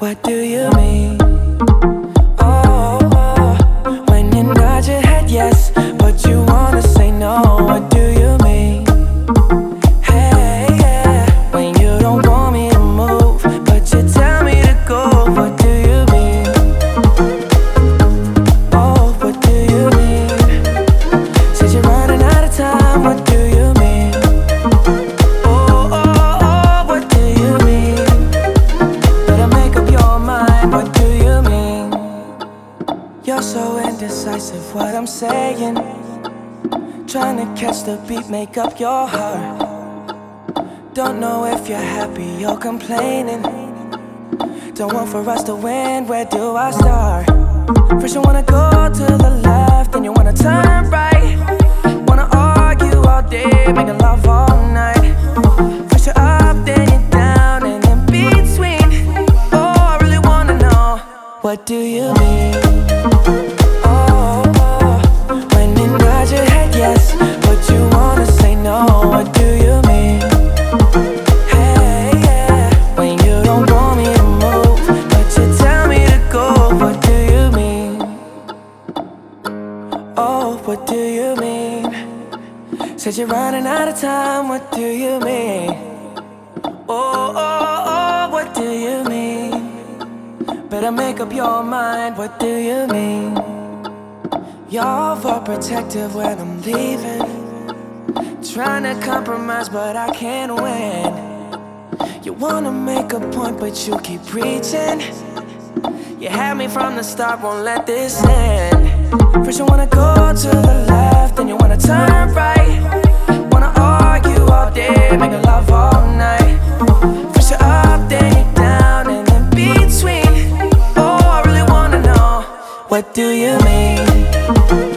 What do you mean? Oh, oh, oh. when you nod your head yes, So indecisive. What I'm saying. Trying to catch the beat, make up your heart. Don't know if you're happy or complaining. Don't want for us to win. Where do I start? First you wanna go to the left, then you Said you're running out of time. What do you mean? Oh, oh, oh, what do you mean? Better make up your mind. What do you mean? You're overprotective when I'm leaving. Trying to compromise, but I can't win. You wanna make a point, but you keep preaching. You had me from the start, won't let this end. First, you wanna go to the left, then you wanna turn right. Wanna argue all day, making love all night. First, you're up, then you're down, and in between. Oh, I really wanna know what do you mean?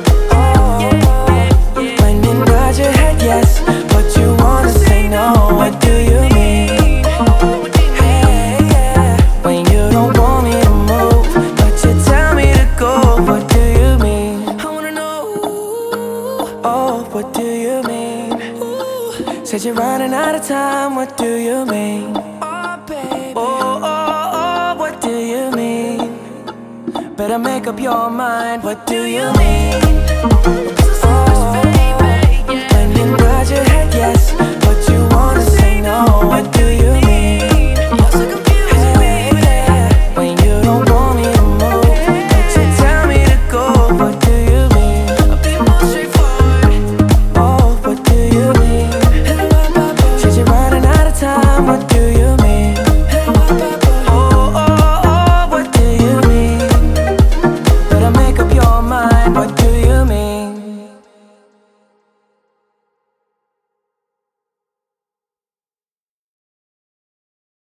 Oh, what do you mean? Said you're running out of time. What do you mean? Oh, baby. Oh, oh, oh, what do you mean? Better make up your mind. What do you mean?